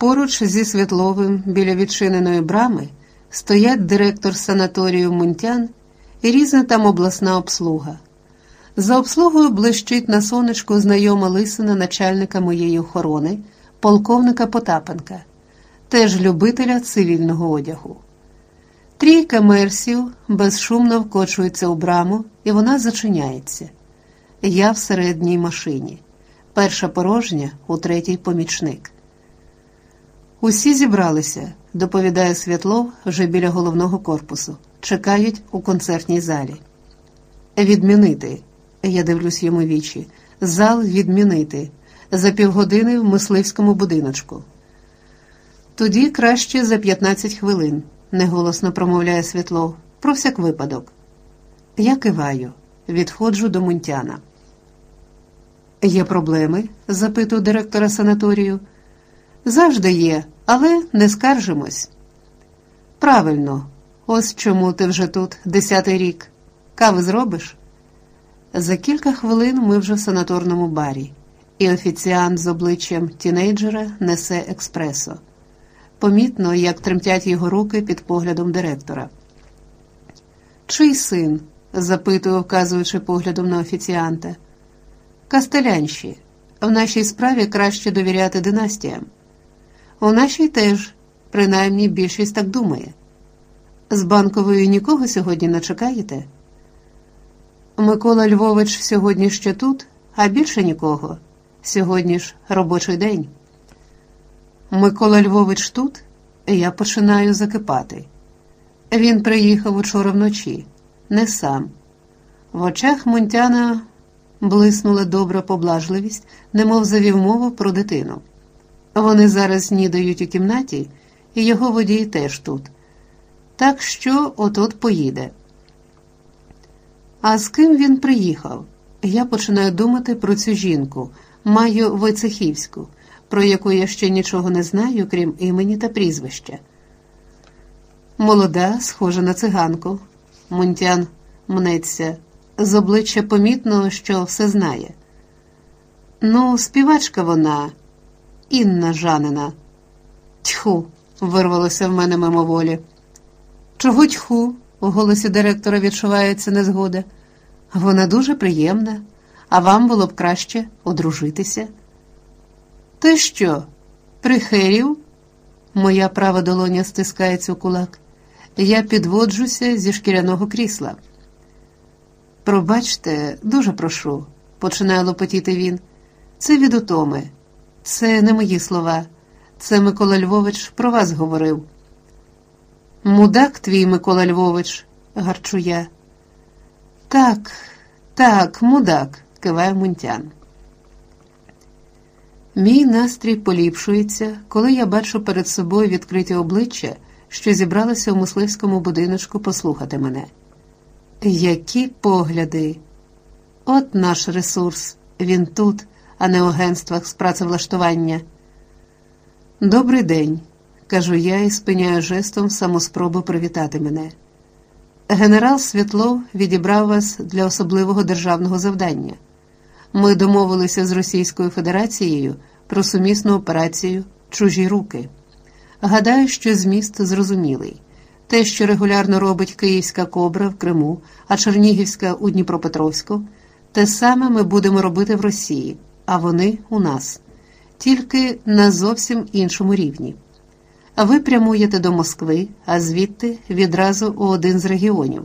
Поруч зі Світловим біля відчиненої брами стоять директор санаторію Мунтян і різна там обласна обслуга. За обслугою блищить на сонечку знайома лисина начальника моєї охорони, полковника Потапенка, теж любителя цивільного одягу. Трійка мерсів безшумно вкочується у браму, і вона зачиняється. Я в середній машині. Перша порожня, у третій помічник. Усі зібралися, доповідає Святлов вже біля головного корпусу. Чекають у концертній залі. Відмінити, я дивлюсь йому вічі. Зал відмінити. За півгодини в мисливському будиночку. Тоді краще за 15 хвилин, неголосно промовляє Світлов, про всяк випадок. Я киваю, відходжу до Мунтяна. Є проблеми? запитую директора санаторію. Завжди є, але не скаржимось. Правильно, ось чому ти вже тут десятий рік. Кави зробиш? За кілька хвилин ми вже в санаторному барі, і офіціант з обличчям тінейджера несе експресо. Помітно, як тремтять його руки під поглядом директора. Чий син? запитую, вказуючи поглядом на офіціанта. Кастелянші. В нашій справі краще довіряти династіям. У нашій теж, принаймні більшість так думає. З банковою нікого сьогодні не чекаєте? Микола Львович сьогодні ще тут, а більше нікого. Сьогодні ж робочий день. Микола Львович тут, я починаю закипати. Він приїхав учора вночі, не сам. В очах Мунтяна блиснула добра поблажливість, немов завів мову про дитину. Вони зараз снідають у кімнаті, і його водій теж тут. Так що отот поїде. А з ким він приїхав? Я починаю думати про цю жінку, Маю Войцехівську, про яку я ще нічого не знаю, крім імені та прізвища. Молода, схожа на циганку. Мунтян мнеться, з обличчя помітно, що все знає. Ну, співачка вона, Інна Жанина. Тьху, вирвалося в мене мимоволі. Чого тьху? У голосі директора відчувається незгода. Вона дуже приємна, а вам було б краще одружитися. Ти що, прихерів? Моя права долоня стискається у кулак. Я підводжуся зі шкіряного крісла. Пробачте, дуже прошу, починає лопотіти він. Це від утоми. Це не мої слова. Це Микола Львович про вас говорив. Мудак твій Микола Львович, гарчу я. Так, так, мудак, киває Мунтян. Мій настрій поліпшується, коли я бачу перед собою відкриті обличчя, що зібралися у мисливському будиночку послухати мене. Які погляди! От наш ресурс, він тут, а не у агентствах з працевлаштування. Добрий день, кажу я і спиняю жестом самоспробу привітати мене. Генерал Світлов відібрав вас для особливого державного завдання. Ми домовилися з Російською Федерацією про сумісну операцію Чужі руки. Гадаю, що зміст зрозумілий. Те, що регулярно робить Київська кобра в Криму, а Чернігівська у Дніпропетровську, те саме ми будемо робити в Росії, а вони у нас, тільки на зовсім іншому рівні. Ви прямуєте до Москви, а звідти відразу у один з регіонів.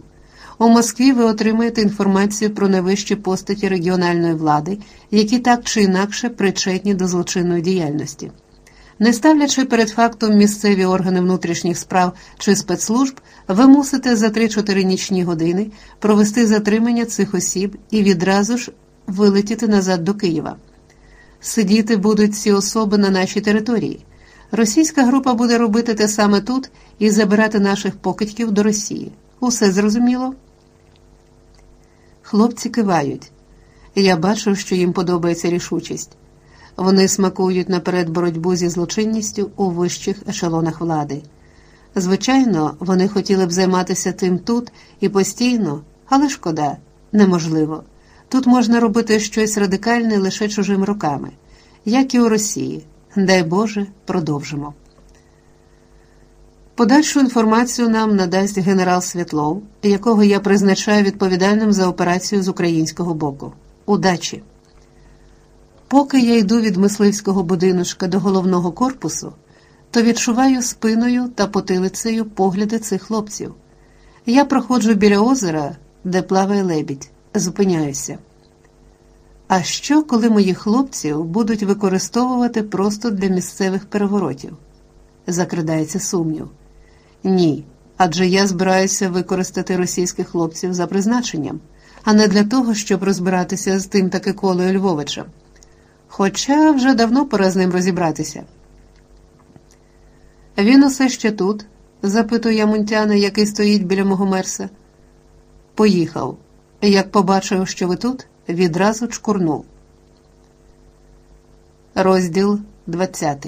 У Москві ви отримаєте інформацію про найвищі постаті регіональної влади, які так чи інакше причетні до злочинної діяльності. Не ставлячи перед фактом місцеві органи внутрішніх справ чи спецслужб, ви мусите за 3-4 нічні години провести затримання цих осіб і відразу ж вилетіти назад до Києва. Сидіти будуть ці особи на нашій території. Російська група буде робити те саме тут і забирати наших покидьків до Росії. Усе зрозуміло? Хлопці кивають. Я бачу, що їм подобається рішучість. Вони смакують наперед боротьбу зі злочинністю у вищих ешелонах влади. Звичайно, вони хотіли б займатися тим тут і постійно, але шкода, неможливо. Тут можна робити щось радикальне лише чужими руками, як і у Росії, Дай Боже, продовжимо. Подальшу інформацію нам надасть генерал Світлов, якого я призначаю відповідальним за операцію з українського боку. Удачі! Поки я йду від мисливського будиночка до головного корпусу, то відчуваю спиною та потилицею погляди цих хлопців. Я проходжу біля озера, де плаває лебідь, зупиняюся. А що, коли моїх хлопців будуть використовувати просто для місцевих переворотів? Закрадається сумнів. Ні, адже я збираюся використати російських хлопців за призначенням, а не для того, щоб розбиратися з тим таки колою Львовичем. Хоча вже давно пора з ним розібратися. Він усе ще тут? запитує я Мунтяна, який стоїть біля мого мерса. Поїхав. Як побачив, що ви тут, відразу чкурнув. Розділ 20.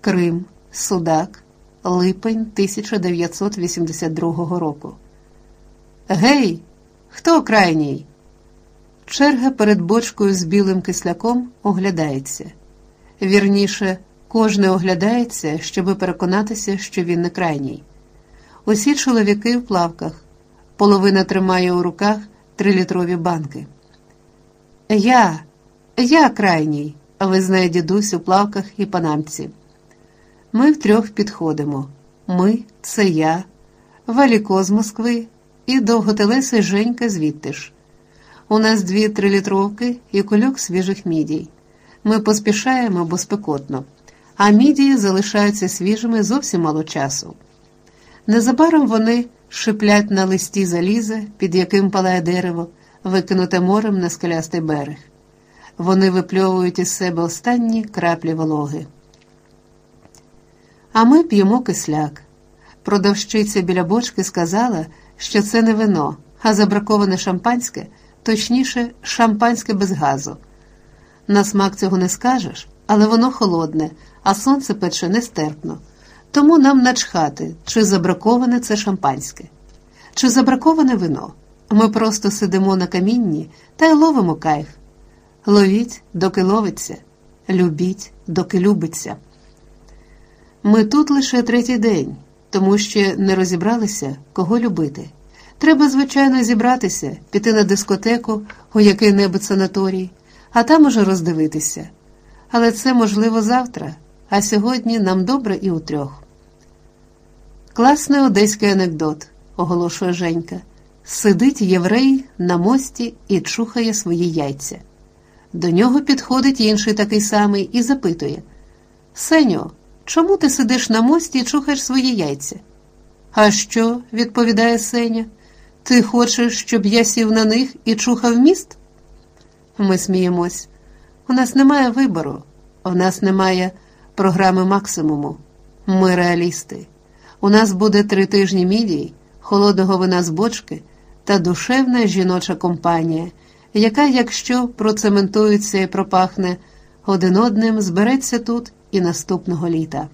Крим, Судак, липень 1982 року. Гей, хто крайній? Черга перед бочкою з білим кисляком оглядається. Вірніше, кожне оглядається, щоби переконатися, що він не крайній. Усі чоловіки в плавках, половина тримає у руках трилітрові банки. Я, я крайній, визнає дідусь у плавках і панамці. Ми втрьох підходимо. Ми це я, Валіко з Москви і довготелесий Женька звідти ж. У нас дві трилітровки і кульок свіжих мідій. Ми поспішаємо, бо спекотно, а мідії залишаються свіжими зовсім мало часу. Незабаром вони шиплять на листі заліза, під яким палає дерево, викинуте морем на скелястий берег. Вони випльовують із себе останні краплі вологи. А ми п'ємо кисляк. Продавщиця біля бочки сказала, що це не вино, а забраковане шампанське, точніше, шампанське без газу. На смак цього не скажеш, але воно холодне, а сонце пече нестерпно. Тому нам начхати, чи забраковане це шампанське, чи забраковане вино. Ми просто сидимо на камінні та й ловимо кайф. Ловіть, доки ловиться, любіть, доки любиться. Ми тут лише третій день, тому ще не розібралися, кого любити. Треба, звичайно, зібратися, піти на дискотеку у який-небудь санаторій, а там уже роздивитися. Але це можливо завтра, а сьогодні нам добре і утрьох. Класний одеський анекдот, оголошує Женька. Сидить єврей на мості і чухає свої яйця. До нього підходить інший такий самий і запитує Сеньо, чому ти сидиш на мості і чухаєш свої яйця? А що? відповідає Сеня. Ти хочеш, щоб я сів на них і чухав міст? Ми сміємось. У нас немає вибору, у нас немає програми максимуму. Ми реалісти. У нас буде три тижні мідій, холодного вина з бочки та душевна жіноча компанія, яка, якщо процементується і пропахне один одним, збереться тут і наступного літа.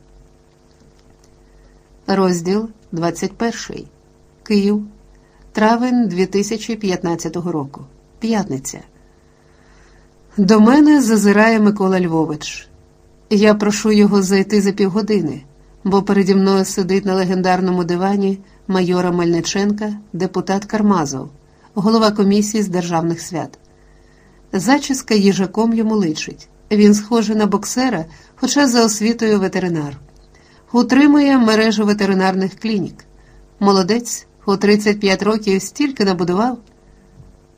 Розділ 21. Київ. Травень 2015 року. П'ятниця. До мене зазирає Микола Львович. Я прошу його зайти за півгодини, бо переді мною сидить на легендарному дивані майора Мельниченка, депутат Кармазов, голова комісії з державних свят. Зачіска їжаком йому личить. Він схожий на боксера, хоча за освітою ветеринар. Утримує мережу ветеринарних клінік. Молодець у 35 років стільки набудував.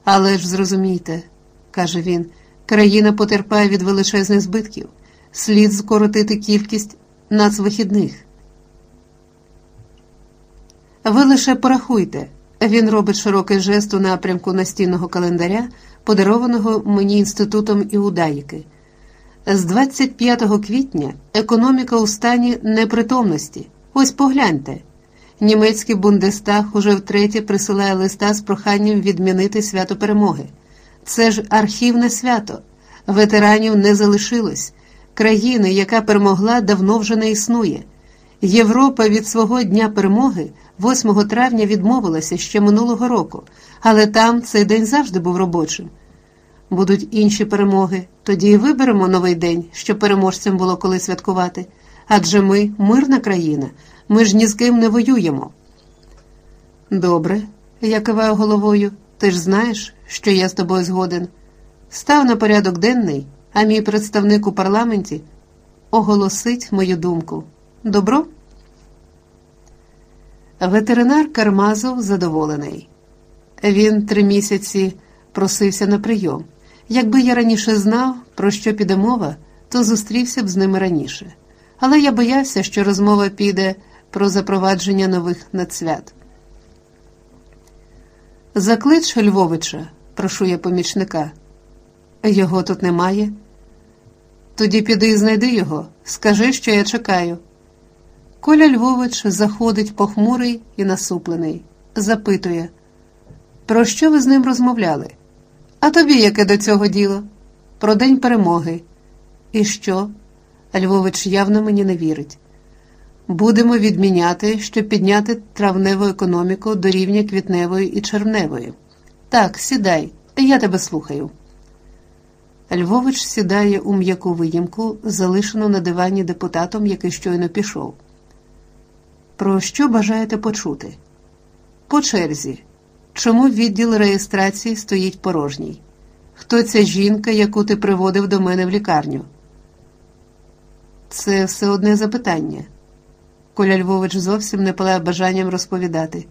Але ж зрозумійте, каже він, країна потерпає від величезних збитків, слід скоротити кількість нацвихідних. Ви лише порахуйте. Він робить широкий жест у напрямку настінного календаря, подарованого мені інститутом Іудаїки. З 25 квітня економіка у стані непритомності. Ось погляньте. Німецький Бундестаг уже втретє присилає листа з проханням відмінити свято перемоги. Це ж архівне свято. Ветеранів не залишилось. Країни, яка перемогла, давно вже не існує. Європа від свого дня перемоги 8 травня відмовилася ще минулого року, але там цей день завжди був робочим. Будуть інші перемоги, тоді і виберемо новий день, щоб переможцям було коли святкувати. Адже ми мирна країна, ми ж ні з ким не воюємо. Добре, я киваю головою, ти ж знаєш, що я з тобою згоден. Став на порядок денний, а мій представник у парламенті оголосить мою думку. Добро? Ветеринар Кармазов задоволений. Він три місяці просився на прийом. Якби я раніше знав, про що піде мова, то зустрівся б з ними раніше. Але я боявся, що розмова піде про запровадження нових надсвят. Заклич Львовича, прошу я помічника. Його тут немає. Тоді піди і знайди його, скажи, що я чекаю. Коля Львович заходить похмурий і насуплений, запитує, про що ви з ним розмовляли? А тобі яке до цього діло? Про день перемоги. І що? Львович явно мені не вірить. Будемо відміняти, щоб підняти травневу економіку до рівня квітневої і червневої. Так, сідай, я тебе слухаю. Львович сідає у м'яку виїмку, залишену на дивані депутатом, який щойно пішов. Про що бажаєте почути? По черзі. Чому відділ реєстрації стоїть порожній? Хто ця жінка, яку ти приводив до мене в лікарню? Це все одне запитання. Коля Львович зовсім не палає бажанням розповідати,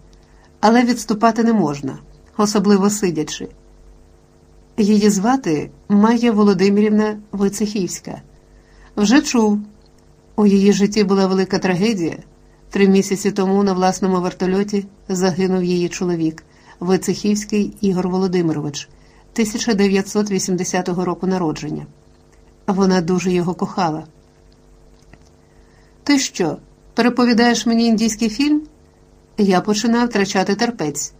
але відступати не можна, особливо сидячи. Її звати Майя Володимирівна Войцехівська. Вже чув. У її житті була велика трагедія. Три місяці тому на власному вертольоті загинув її чоловік Войцехівський Ігор Володимирович, 1980 року народження. Вона дуже його кохала. Ти що, переповідаєш мені індійський фільм? Я починав втрачати терпець.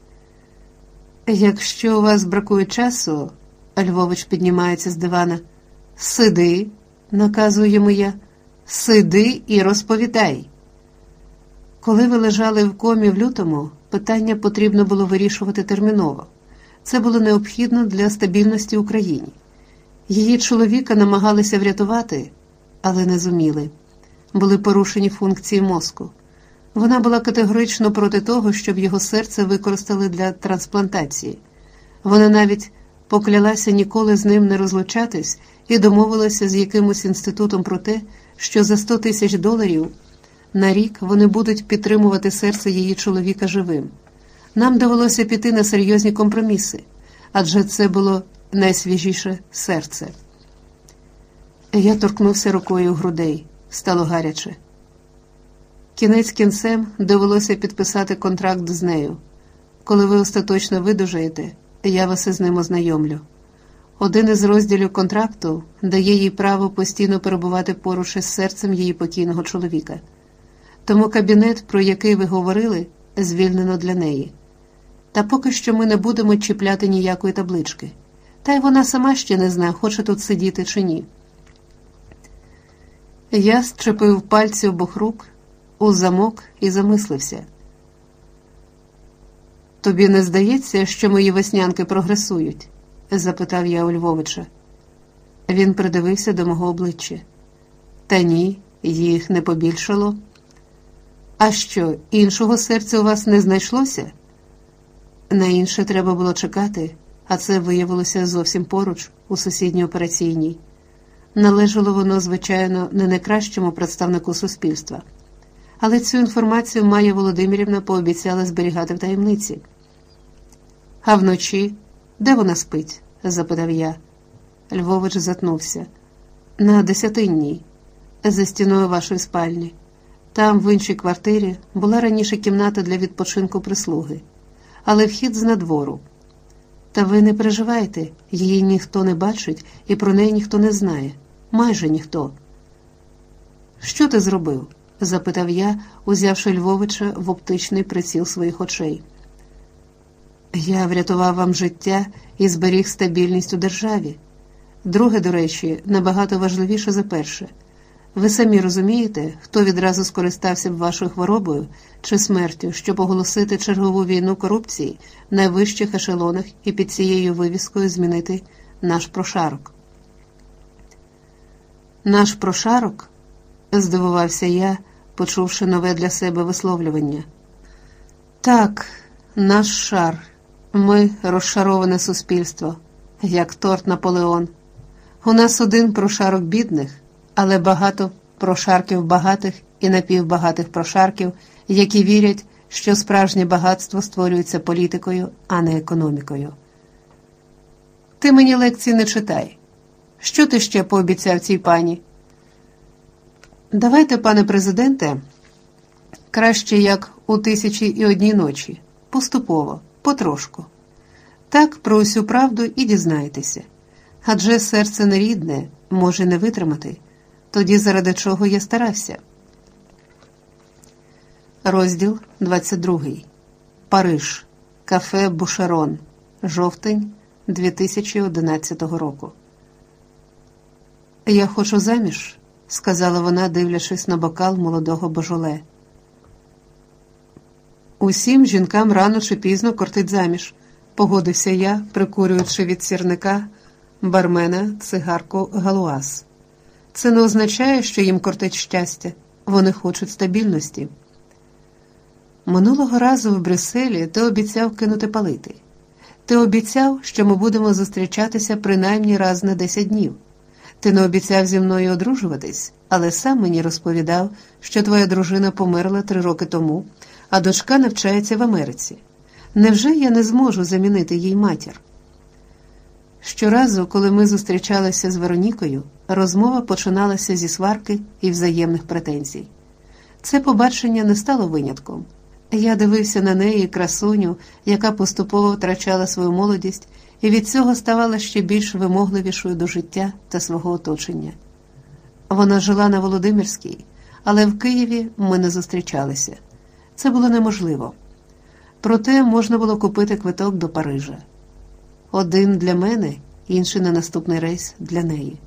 Якщо у вас бракує часу, Львович піднімається з дивана. Сиди, наказую йому я, сиди і розповідай. Коли ви лежали в комі в лютому, питання потрібно було вирішувати терміново. Це було необхідно для стабільності Україні. Її чоловіка намагалися врятувати, але не зуміли. Були порушені функції мозку. Вона була категорично проти того, щоб його серце використали для трансплантації. Вона навіть поклялася ніколи з ним не розлучатись і домовилася з якимось інститутом про те, що за 100 тисяч доларів на рік вони будуть підтримувати серце її чоловіка живим. Нам довелося піти на серйозні компроміси, адже це було найсвіжіше серце. Я торкнувся рукою грудей, стало гаряче. Кінець кінцем довелося підписати контракт з нею. Коли ви остаточно видужаєте, я вас із ним ознайомлю. Один із розділів контракту дає їй право постійно перебувати поруч із серцем її покійного чоловіка. Тому кабінет, про який ви говорили, звільнено для неї. Та поки що ми не будемо чіпляти ніякої таблички. Та й вона сама ще не знає, хоче тут сидіти чи ні. Я щепив пальці обох рук у замок і замислився. Тобі не здається, що мої веснянки прогресують? запитав я у Львовича. Він придивився до мого обличчя. Та ні, їх не побільшало. А що, іншого серця у вас не знайшлося? На інше треба було чекати, а це виявилося зовсім поруч, у сусідній операційній. Належало воно, звичайно, не найкращому представнику суспільства. Але цю інформацію Майя Володимирівна пообіцяла зберігати в таємниці. А вночі, де вона спить? запитав я. Львович затнувся. На десятинній, за стіною вашої спальні. Там, в іншій квартирі, була раніше кімната для відпочинку прислуги, але вхід з надвору. Та ви не переживайте, її ніхто не бачить і про неї ніхто не знає, майже ніхто. Що ти зробив? Запитав я, узявши Львовича в оптичний приціл своїх очей. Я врятував вам життя і зберіг стабільність у державі. Друге, до речі, набагато важливіше за перше. Ви самі розумієте, хто відразу скористався б вашою хворобою чи смертю, щоб оголосити чергову війну корупції в найвищих ешелонах і під цією вивіскою змінити наш прошарок. Наш прошарок? здивувався я, почувши нове для себе висловлювання. Так, наш шар, ми розшароване суспільство, як торт Наполеон. У нас один прошарок бідних, але багато прошарків багатих і напівбагатих прошарків, які вірять, що справжнє багатство створюється політикою, а не економікою. Ти мені лекції не читай. Що ти ще пообіцяв цій пані? Давайте, пане президенте, краще як у тисячі і одній ночі, поступово, потрошку. Так про усю правду і дізнаєтеся. Адже серце нерідне може не витримати, тоді заради чого я старався. Розділ 22. Париж. Кафе Бушарон. Жовтень 2011 року. Я хочу заміж, сказала вона, дивлячись на бокал молодого божоле. Усім жінкам рано чи пізно кортить заміж, погодився я, прикурюючи від сірника бармена цигарку галуаз. Це не означає, що їм кортить щастя, вони хочуть стабільності. Минулого разу в Брюсселі ти обіцяв кинути палити. Ти обіцяв, що ми будемо зустрічатися принаймні раз на 10 днів. Ти не обіцяв зі мною одружуватись, але сам мені розповідав, що твоя дружина померла три роки тому, а дочка навчається в Америці. Невже я не зможу замінити їй матір? Щоразу, коли ми зустрічалися з Веронікою, розмова починалася зі сварки і взаємних претензій. Це побачення не стало винятком. Я дивився на неї красуню, яка поступово втрачала свою молодість, і від цього ставала ще більш вимогливішою до життя та свого оточення. Вона жила на Володимирській, але в Києві ми не зустрічалися. Це було неможливо. Проте можна було купити квиток до Парижа. Один для мене, інший на наступний рейс для неї.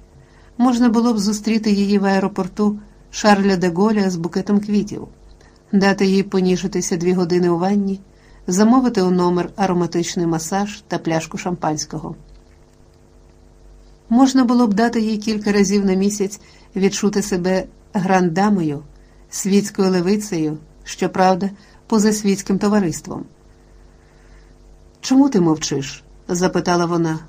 Можна було б зустріти її в аеропорту Шарля де Голля з букетом квітів дати їй поніжитися дві години у ванні, замовити у номер ароматичний масаж та пляшку шампанського. Можна було б дати їй кілька разів на місяць відчути себе грандамою, світською левицею, щоправда, поза світським товариством. Чому ти мовчиш? запитала вона,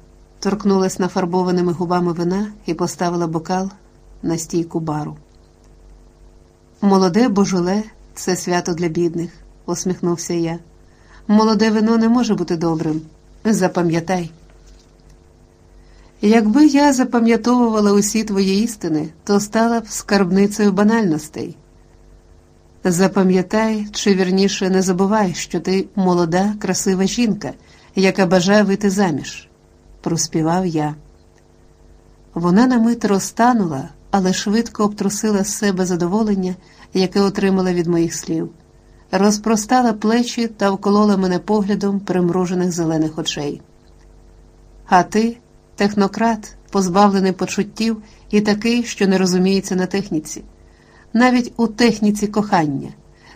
торкнулась нафарбованими губами вина і поставила бокал на стійку бару. Молоде божоле це свято для бідних, усміхнувся я. Молоде вино не може бути добрим. Запам'ятай. Якби я запам'ятовувала усі твої істини, то стала б скарбницею банальностей. Запам'ятай, чи вірніше не забувай, що ти молода, красива жінка, яка бажає вийти заміж, проспівав я. Вона на мить розтанула, але швидко обтрусила з себе задоволення яке отримала від моїх слів, розпростала плечі та вколола мене поглядом примружених зелених очей. А ти, технократ, позбавлений почуттів і такий, що не розуміється на техніці, навіть у техніці кохання,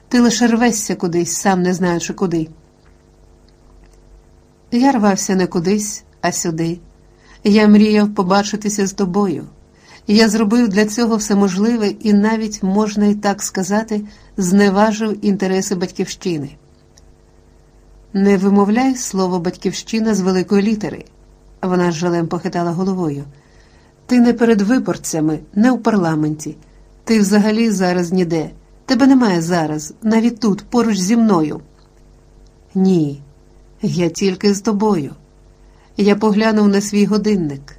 ти лише рвешся кудись, сам не знаючи куди. Я рвався не кудись, а сюди. Я мріяв побачитися з тобою. Я зробив для цього все можливе і навіть, можна і так сказати, зневажив інтереси батьківщини. Не вимовляй слово батьківщина з великої літери. Вона з жалем похитала головою. Ти не перед виборцями, не у парламенті. Ти взагалі зараз ніде. Тебе немає зараз, навіть тут, поруч зі мною. Ні, я тільки з тобою. Я поглянув на свій годинник.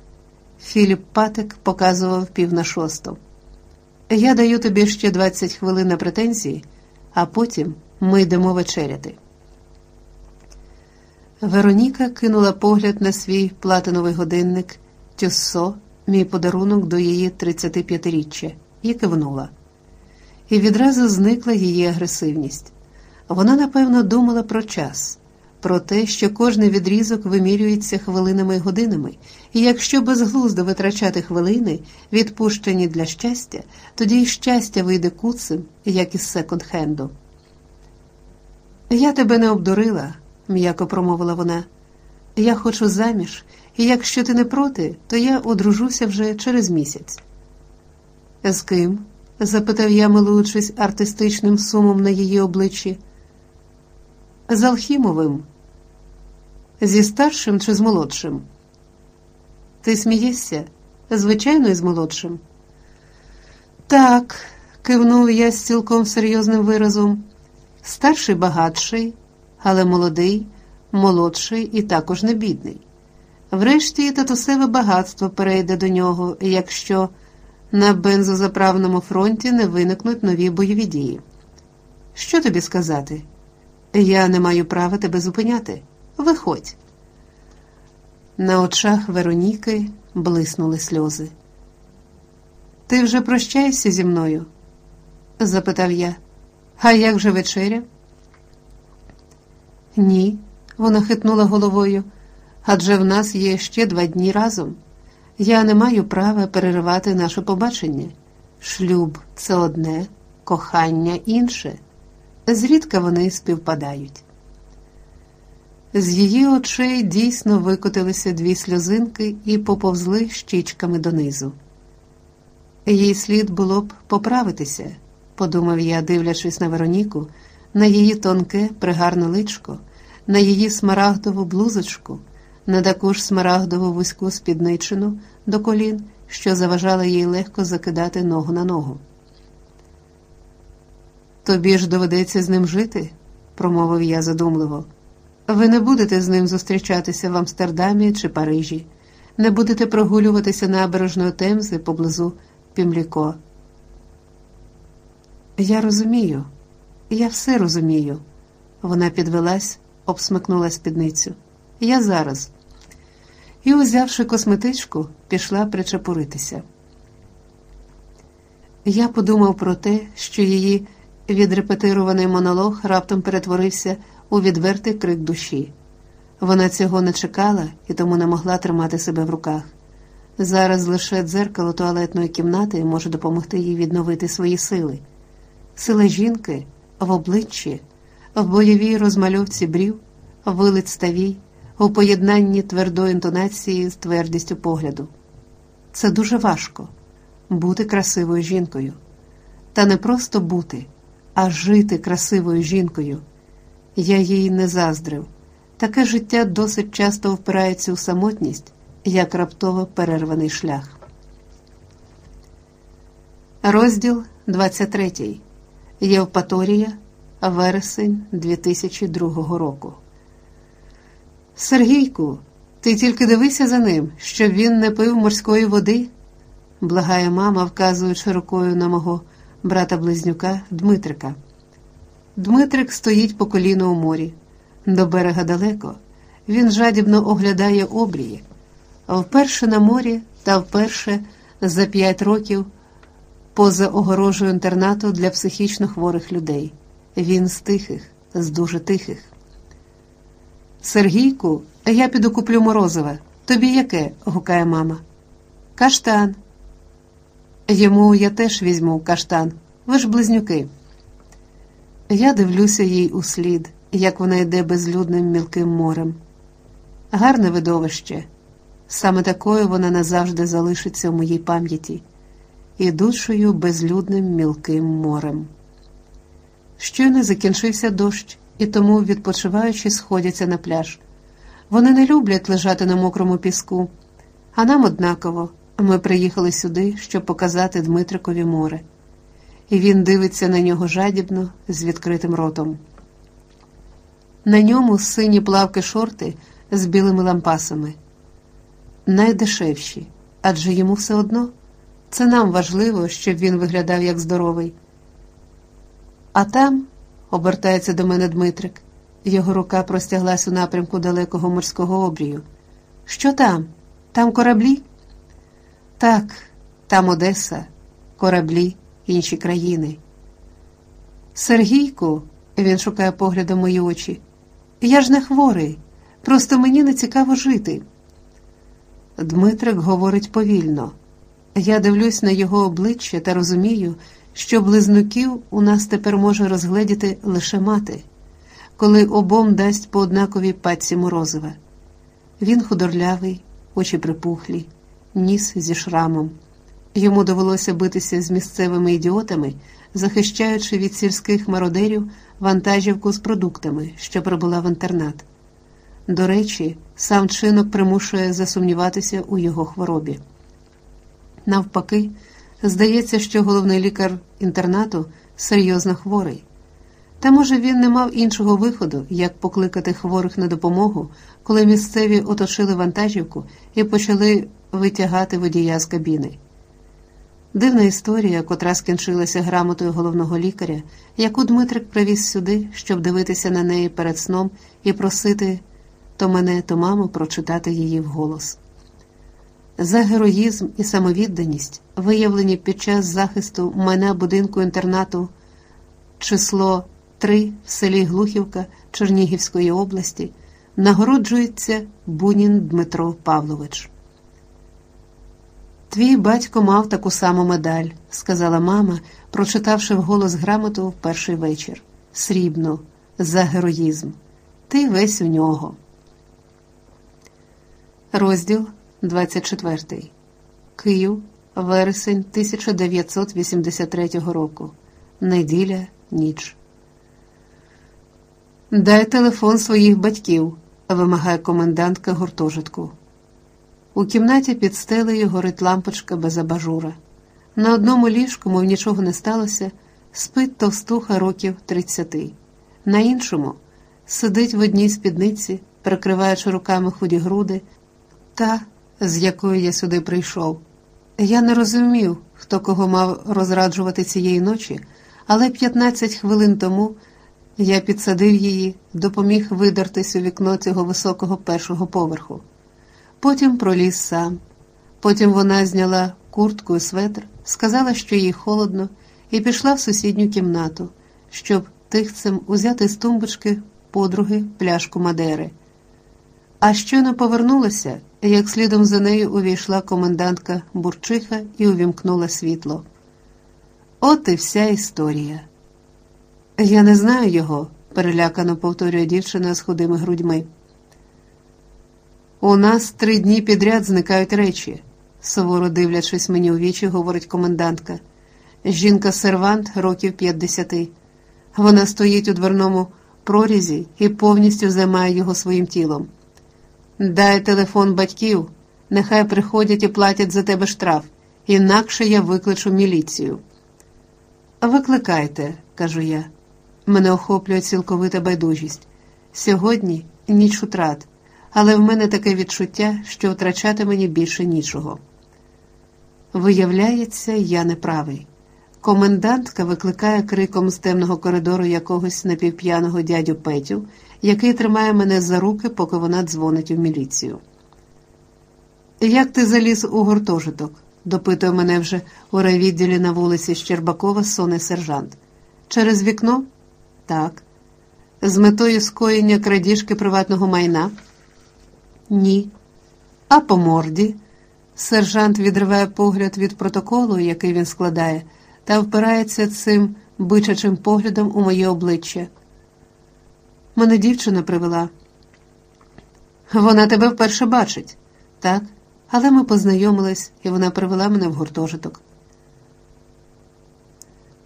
Філіп Патик показував пів на шосту. Я даю тобі ще 20 хвилин на претензії, а потім ми йдемо вечеряти. Вероніка кинула погляд на свій платиновий годинник Тюссо, мій подарунок до її 35-річчя, і кивнула. І відразу зникла її агресивність. Вона, напевно, думала про час про те, що кожний відрізок вимірюється хвилинами і годинами, і якщо безглуздо витрачати хвилини, відпущені для щастя, тоді й щастя вийде куцем, як із секонд-хенду. Я тебе не обдурила, м'яко промовила вона. Я хочу заміж, І якщо ти не проти, то я одружуся вже через місяць. З ким? запитав я, милуючись артистичним сумом на її обличчі. З Алхімовим. Зі старшим чи з молодшим? Ти смієшся? Звичайно, з молодшим. Так, кивнув я з цілком серйозним виразом. Старший багатший, але молодий, молодший і також не бідний. Врешті татусеве багатство перейде до нього, якщо на бензозаправному фронті не виникнуть нові бойові дії. Що тобі сказати? Я не маю права тебе зупиняти. Виходь. На очах Вероніки блиснули сльози. Ти вже прощаєшся зі мною? запитав я. А як же вечеря? Ні, вона хитнула головою. Адже в нас є ще два дні разом. Я не маю права переривати наше побачення. Шлюб це одне, кохання інше. Зрідка вони співпадають. З її очей дійсно викотилися дві сльозинки і поповзли щічками донизу. Їй слід було б поправитися, подумав я, дивлячись на Вероніку, на її тонке, пригарне личко, на її смарагдову блузочку, на таку ж смарагдову вузьку спідничину до колін, що заважала їй легко закидати ногу на ногу. Тобі ж доведеться з ним жити, промовив я задумливо. Ви не будете з ним зустрічатися в Амстердамі чи Парижі, не будете прогулюватися набережною Темзи поблизу Пімліко. Я розумію, я все розумію. Вона підвелась, обсмикнула спідницю. Я зараз. І, узявши косметичку, пішла причепуритися. Я подумав про те, що її відрепетирований монолог раптом перетворився у відвертий крик душі. Вона цього не чекала і тому не могла тримати себе в руках. Зараз лише дзеркало туалетної кімнати може допомогти їй відновити свої сили. Сила жінки в обличчі, в бойовій розмальовці брів, вилиць ставій, у поєднанні твердої інтонації з твердістю погляду. Це дуже важко бути красивою жінкою. Та не просто бути, а жити красивою жінкою. Я їй не заздрив. Таке життя досить часто впирається у самотність, як раптово перерваний шлях. Розділ 23. Євпаторія, вересень 2002 року. Сергійку, ти тільки дивися за ним, щоб він не пив морської води, благає мама, вказуючи рукою на мого брата-близнюка Дмитрика. Дмитрик стоїть по коліну у морі. До берега далеко. Він жадібно оглядає обрії. Вперше на морі та вперше за п'ять років поза огорожею інтернату для психічно хворих людей. Він з тихих, з дуже тихих. Сергійку, я піду куплю морозове. Тобі яке? гукає мама. Каштан. Йому я теж візьму каштан. Ви ж близнюки. Я дивлюся їй у слід, як вона йде безлюдним мілким морем. Гарне видовище. Саме такою вона назавжди залишиться в моїй пам'яті, ідучою безлюдним мілким морем. Щойно закінчився дощ, і тому, відпочиваючи, сходяться на пляж. Вони не люблять лежати на мокрому піску, а нам однаково ми приїхали сюди, щоб показати Дмитрикові море і він дивиться на нього жадібно з відкритим ротом. На ньому сині плавки шорти з білими лампасами. Найдешевші, адже йому все одно це нам важливо, щоб він виглядав як здоровий. А там, обертається до мене Дмитрик, його рука простяглась у напрямку далекого морського обрію. Що там? Там кораблі? Так, там Одеса, кораблі інші країни. Сергійку, він шукає поглядом мої очі, я ж не хворий, просто мені не цікаво жити. Дмитрик говорить повільно. Я дивлюсь на його обличчя та розумію, що близнуків у нас тепер може розгледіти лише мати, коли обом дасть по однаковій паці морозива. Він худорлявий, очі припухлі, ніс зі шрамом. Йому довелося битися з місцевими ідіотами, захищаючи від сільських мародерів вантажівку з продуктами, що прибула в інтернат. До речі, сам чинок примушує засумніватися у його хворобі. Навпаки, здається, що головний лікар інтернату серйозно хворий. Та, може, він не мав іншого виходу, як покликати хворих на допомогу, коли місцеві оточили вантажівку і почали витягати водія з кабіни. Дивна історія, котра скінчилася грамотою головного лікаря, яку Дмитрик привіз сюди, щоб дивитися на неї перед сном і просити то мене, то маму прочитати її вголос. За героїзм і самовідданість, виявлені під час захисту майна будинку інтернату число 3 в селі Глухівка Чернігівської області, нагороджується Бунін Дмитро Павлович. Твій батько мав таку саму медаль, сказала мама, прочитавши вголос грамоту в перший вечір. Срібну, за героїзм. Ти весь у нього. Розділ 24. Київ, вересень 1983 року. Неділя, ніч. Дай телефон своїх батьків, вимагає комендантка гуртожитку. У кімнаті під стелею горить лампочка без абажура. На одному ліжку, мов нічого не сталося, спить товстуха років тридцяти. На іншому сидить в одній спідниці, прикриваючи руками худі груди, та, з якою я сюди прийшов. Я не розумів, хто кого мав розраджувати цієї ночі, але 15 хвилин тому я підсадив її, допоміг видертись у вікно цього високого першого поверху. Потім проліз сам. Потім вона зняла куртку і светр, сказала, що їй холодно, і пішла в сусідню кімнату, щоб тихцем узяти з тумбочки подруги пляшку Мадери. А щойно повернулася, як слідом за нею увійшла комендантка Бурчиха і увімкнула світло. От і вся історія. Я не знаю його, перелякано повторює дівчина з худими грудьми. У нас три дні підряд зникають речі, суворо дивлячись мені у вічі, говорить комендантка. Жінка сервант років п'ятдесяти. Вона стоїть у дверному прорізі і повністю займає його своїм тілом. Дай телефон батьків, нехай приходять і платять за тебе штраф, інакше я викличу міліцію. Викликайте, кажу я. Мене охоплює цілковита байдужість. Сьогодні ніч утрат але в мене таке відчуття, що втрачати мені більше нічого. Виявляється, я неправий. Комендантка викликає криком з темного коридору якогось напівп'яного дядю Петю, який тримає мене за руки, поки вона дзвонить у міліцію. Як ти заліз у гуртожиток? допитує мене вже у райвідділі на вулиці Щербакова сонний сержант. Через вікно? Так. З метою скоєння крадіжки приватного майна. Ні. А по морді. Сержант відриває погляд від протоколу, який він складає, та впирається цим бичачим поглядом у моє обличчя. Мене дівчина привела. Вона тебе вперше бачить, так, але ми познайомились, і вона привела мене в гуртожиток.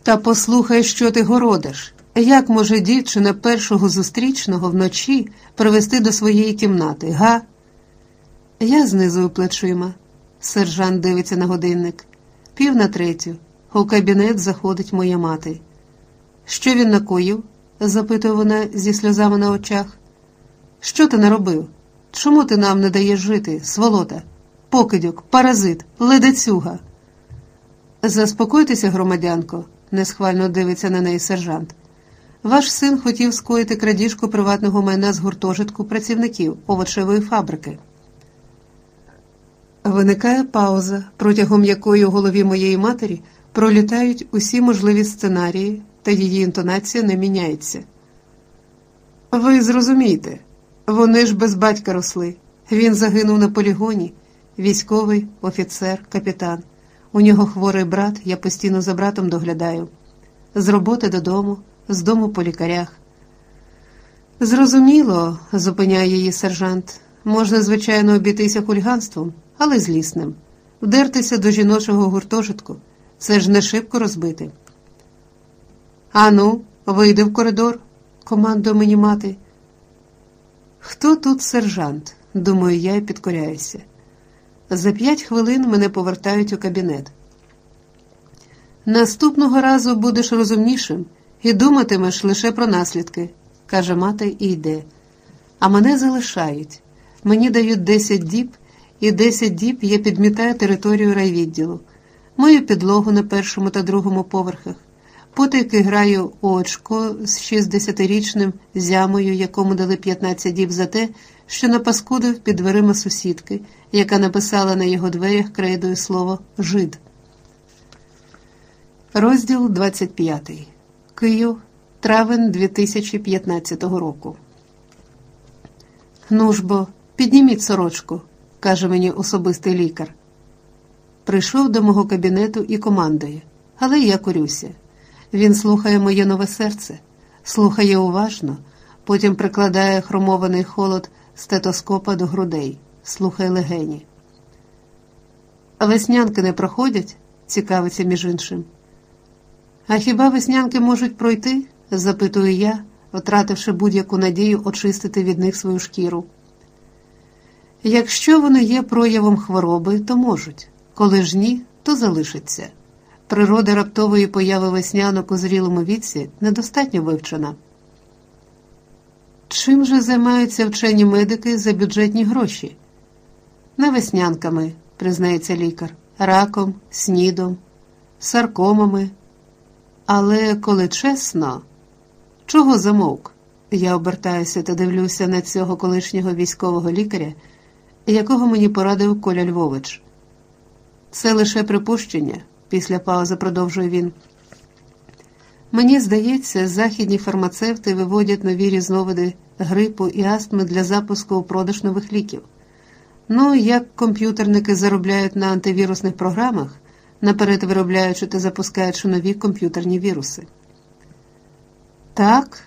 Та послухай, що ти городиш. Як може дівчина першого зустрічного вночі привести до своєї кімнати, га? Я знизую плечима. Сержант дивиться на годинник. Пів на третю. У кабінет заходить моя мати. Що він накоїв? запитує вона зі сльозами на очах. Що ти наробив? Чому ти нам не даєш жити, сволота, покидьок, паразит, ледацюга? Заспокойтеся, громадянко, несхвально дивиться на неї сержант. Ваш син хотів скоїти крадіжку приватного майна з гуртожитку працівників овочевої фабрики. Виникає пауза, протягом якої у голові моєї матері пролітають усі можливі сценарії, та її інтонація не міняється. Ви зрозумієте, вони ж без батька росли. Він загинув на полігоні, військовий, офіцер, капітан. У нього хворий брат, я постійно за братом доглядаю. З роботи додому, з дому по лікарях. Зрозуміло, зупиняє її сержант. Можна, звичайно, обійтися хульганством, але злісним. Вдертися до жіночого гуртожитку це ж не шибко розбити. Ану, вийди в коридор, командує мені мати. Хто тут сержант? Думаю, я і підкоряюся. За п'ять хвилин мене повертають у кабінет. Наступного разу будеш розумнішим і думатимеш лише про наслідки, каже мати і йде. А мене залишають. Мені дають 10 діб, і 10 діб я підмітаю територію райвідділу, мою підлогу на першому та другому поверхах, потайки граю очко з 60-річним зямою, якому дали 15 діб за те, що напаскудив під дверима сусідки, яка написала на його дверях крейдою слово Жид. Розділ 25. Київ, травень 2015 року. Ну ж бо, підніміть сорочку, каже мені особистий лікар. Прийшов до мого кабінету і командує, але я курюся. Він слухає моє нове серце, слухає уважно, потім прикладає хромований холод стетоскопа до грудей, слухає легені. Веснянки не проходять, цікавиться між іншим. А хіба веснянки можуть пройти? запитую я, втративши будь-яку надію очистити від них свою шкіру. Якщо вони є проявом хвороби, то можуть, коли ж ні, то залишиться. Природа раптової появи веснянок у зрілому віці недостатньо вивчена. Чим же займаються вчені медики за бюджетні гроші? Не веснянками, признається лікар, раком, снідом, саркомами. Але коли чесно, чого замовк? Я обертаюся та дивлюся на цього колишнього військового лікаря, якого мені порадив Коля Львович. Це лише припущення, після паузи продовжує він. Мені здається, західні фармацевти виводять нові різновиди грипу і астми для запуску у продаж нових ліків. Ну, як комп'ютерники заробляють на антивірусних програмах, наперед виробляючи та запускаючи нові комп'ютерні віруси. Так,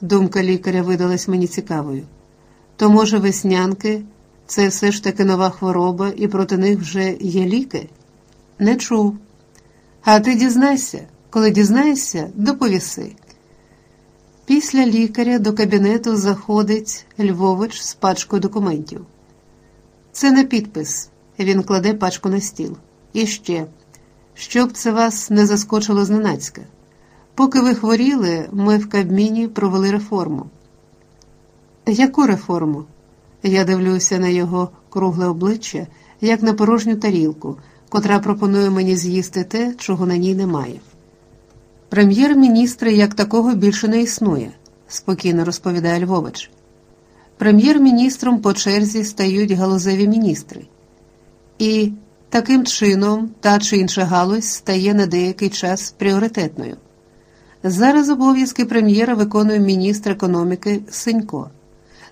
думка лікаря видалась мені цікавою. То, може, веснянки це все ж таки нова хвороба, і проти них вже є ліки? Не чув. А ти дізнайся, коли дізнаєшся, доповіси. Після лікаря до кабінету заходить Львович з пачкою документів. Це не підпис. Він кладе пачку на стіл. І ще, щоб це вас не заскочило зненацька. Поки ви хворіли, ми в Кабміні провели реформу. Яку реформу? Я дивлюся на його кругле обличчя, як на порожню тарілку, котра пропонує мені з'їсти те, чого на ній немає. Прем'єр-міністра як такого більше не існує, спокійно розповідає Львович. Прем'єр-міністром по черзі стають галузеві міністри. І таким чином та чи інша галузь стає на деякий час пріоритетною. Зараз обов'язки прем'єра виконує міністр економіки Синько.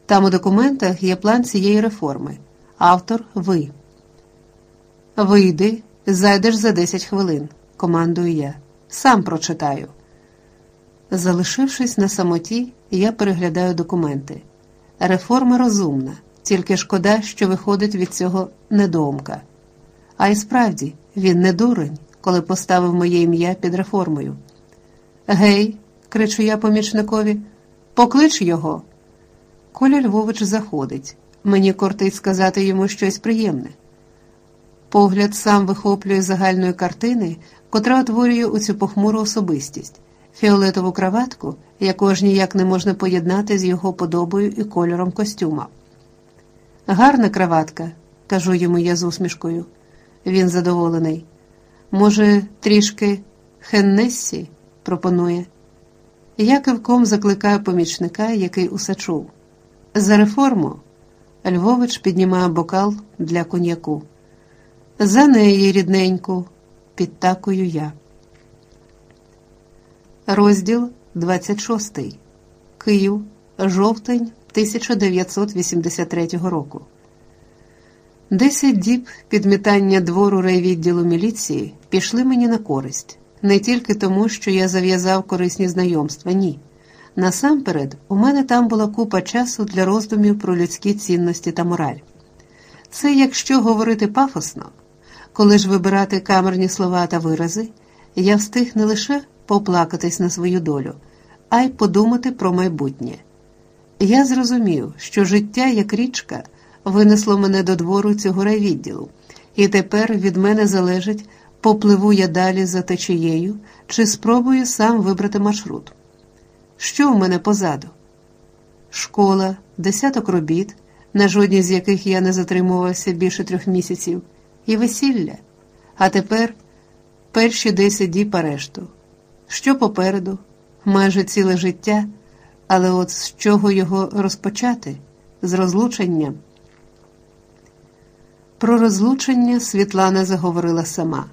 Там у документах є план цієї реформи. Автор ви. Вийди, зайдеш за 10 хвилин, командую я. Сам прочитаю. Залишившись на самоті, я переглядаю документи. Реформа розумна, тільки шкода, що виходить від цього недоумка. А й справді, він не дурень, коли поставив моє ім'я під реформою. Гей, кричу я помічникові, поклич його. Коля Львович заходить. Мені кортить сказати йому щось приємне. Погляд сам вихоплює загальної картини, котра утворює у цю похмуру особистість, фіолетову краватку, яку ж ніяк не можна поєднати з його подобою і кольором костюма. Гарна краватка, кажу йому я з усмішкою. Він задоволений. Може, трішки Хеннессі? пропонує. Я кивком закликаю помічника, який усе чув. За реформу. Львович піднімає бокал для коньяку. За неї, рідненьку, підтакую я. Розділ 26. Київ, жовтень 1983 року. Десять діб підмітання двору райвідділу міліції пішли мені на користь, не тільки тому, що я зав'язав корисні знайомства, ні. Насамперед, у мене там була купа часу для роздумів про людські цінності та мораль. Це якщо говорити пафосно, коли ж вибирати камерні слова та вирази, я встиг не лише поплакатись на свою долю, а й подумати про майбутнє. Я зрозумів, що життя, як річка, винесло мене до двору цього райвідділу, і тепер від мене залежить, попливу я далі за течією чи спробую сам вибрати маршрут. Що в мене позаду? Школа, десяток робіт, на жодній з яких я не затримувався більше трьох місяців, і весілля. А тепер перші десять діб арешту. Що попереду, майже ціле життя, але от з чого його розпочати? З розлучення. Про розлучення Світлана заговорила сама.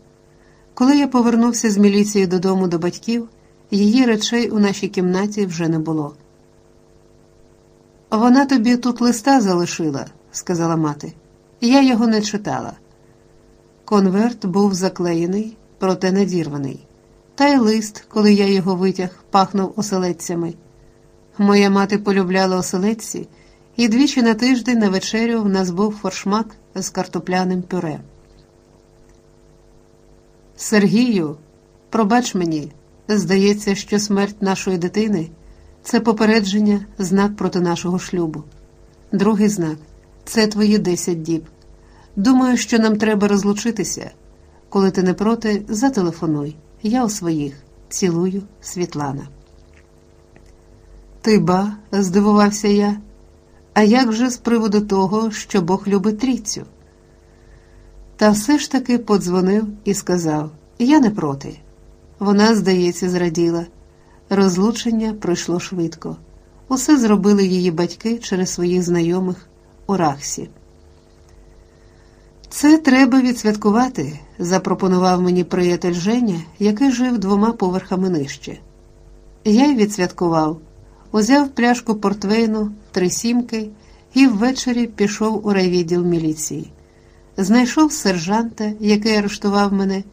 Коли я повернувся з міліції додому до батьків, її речей у нашій кімнаті вже не було. Вона тобі тут листа залишила, сказала мати. Я його не читала. Конверт був заклеєний, проте надірваний. Та й лист, коли я його витяг, пахнув оселедцями. Моя мати полюбляла оселедці, і двічі на тиждень на вечерю в нас був форшмак з картопляним пюре. Сергію, пробач мені, здається, що смерть нашої дитини це попередження, знак проти нашого шлюбу. Другий знак це твої десять діб. Думаю, що нам треба розлучитися. Коли ти не проти, зателефонуй. Я у своїх. Цілую, Світлана. Ти ба, здивувався я. А як же з приводу того, що Бог любить трійцю? Та все ж таки подзвонив і сказав: Я не проти. Вона, здається, зраділа. Розлучення пройшло швидко. Усе зробили її батьки через своїх знайомих у Рахсі. Це треба відсвяткувати, запропонував мені приятель Женя, який жив двома поверхами нижче. Я й відсвяткував, узяв пляшку портвейну, три сімки і ввечері пішов у райвідділ міліції. Знайшов сержанта, який арештував мене,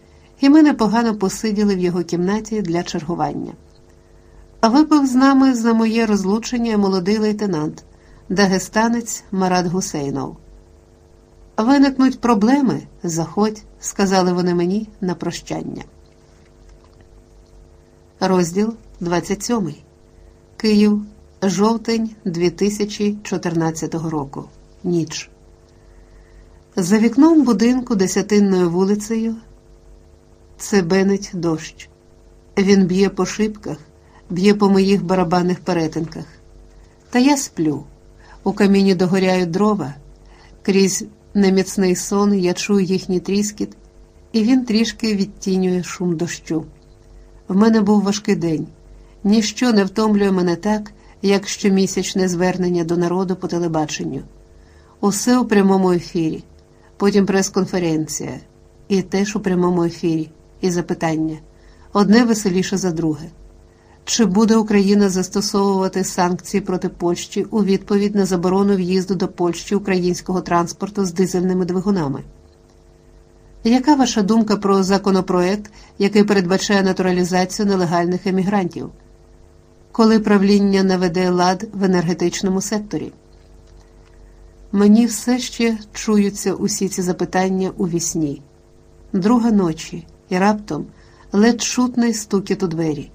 і ми непогано посиділи в його кімнаті для чергування. А випив з нами за моє розлучення молодий лейтенант, дагестанець Марат Гусейнов. Виникнуть проблеми, заходь, сказали вони мені на прощання. Розділ 27. Київ, жовтень 2014 року. Ніч. За вікном будинку десятинною вулицею цебенить дощ. Він б'є по шибках, б'є по моїх барабанних перетинках. Та я сплю. У каміні догоряють дрова. Крізь неміцний сон я чую їхній тріскіт, і він трішки відтінює шум дощу. В мене був важкий день. Ніщо не втомлює мене так, як щомісячне звернення до народу по телебаченню. Усе у прямому ефірі, потім прес-конференція, і теж у прямому ефірі, і запитання одне веселіше за друге. Чи буде Україна застосовувати санкції проти Польщі у відповідь на заборону в'їзду до Польщі українського транспорту з дизельними двигунами? Яка ваша думка про законопроект, який передбачає натуралізацію нелегальних емігрантів? Коли правління наведе лад в енергетичному секторі? Мені все ще чуються усі ці запитання у вісні. Друга ночі, і раптом ледь шутний стукіт у двері.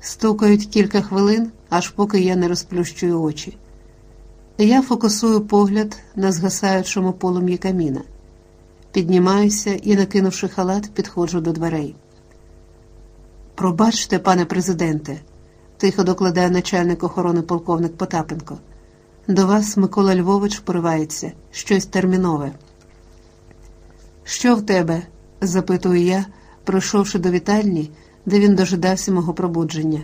Стукають кілька хвилин, аж поки я не розплющую очі. Я фокусую погляд на згасаючому полум'ї каміна. Піднімаюся і, накинувши халат, підходжу до дверей. Пробачте, пане президенте, тихо докладає начальник охорони полковник Потапенко. До вас Микола Львович поривається щось термінове. Що в тебе? запитую я, пройшовши до вітальні де він дожидався мого пробудження.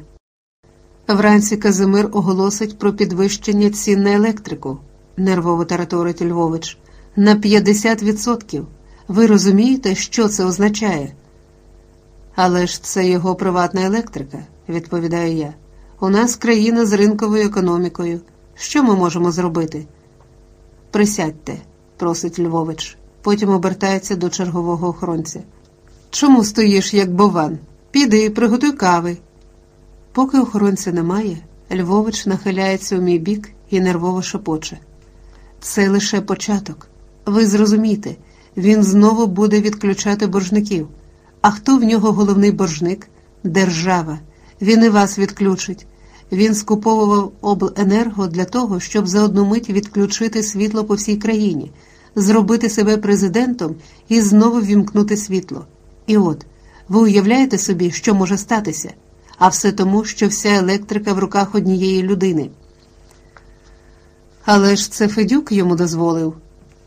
Вранці Казимир оголосить про підвищення цін на електрику, нервово тараторить Львович, на 50%. Ви розумієте, що це означає? Але ж це його приватна електрика, відповідаю я. У нас країна з ринковою економікою. Що ми можемо зробити? Присядьте, просить Львович, потім обертається до чергового охоронця. Чому стоїш, як бован? Піди, приготуй кави. Поки охоронця немає, Львович нахиляється у мій бік і нервово шепоче. Це лише початок. Ви зрозумієте, він знову буде відключати боржників. А хто в нього головний боржник? Держава. Він і вас відключить. Він скуповував обленерго для того, щоб за одну мить відключити світло по всій країні, зробити себе президентом і знову вімкнути світло. І от, ви уявляєте собі, що може статися? А все тому, що вся електрика в руках однієї людини. Але ж це Федюк йому дозволив.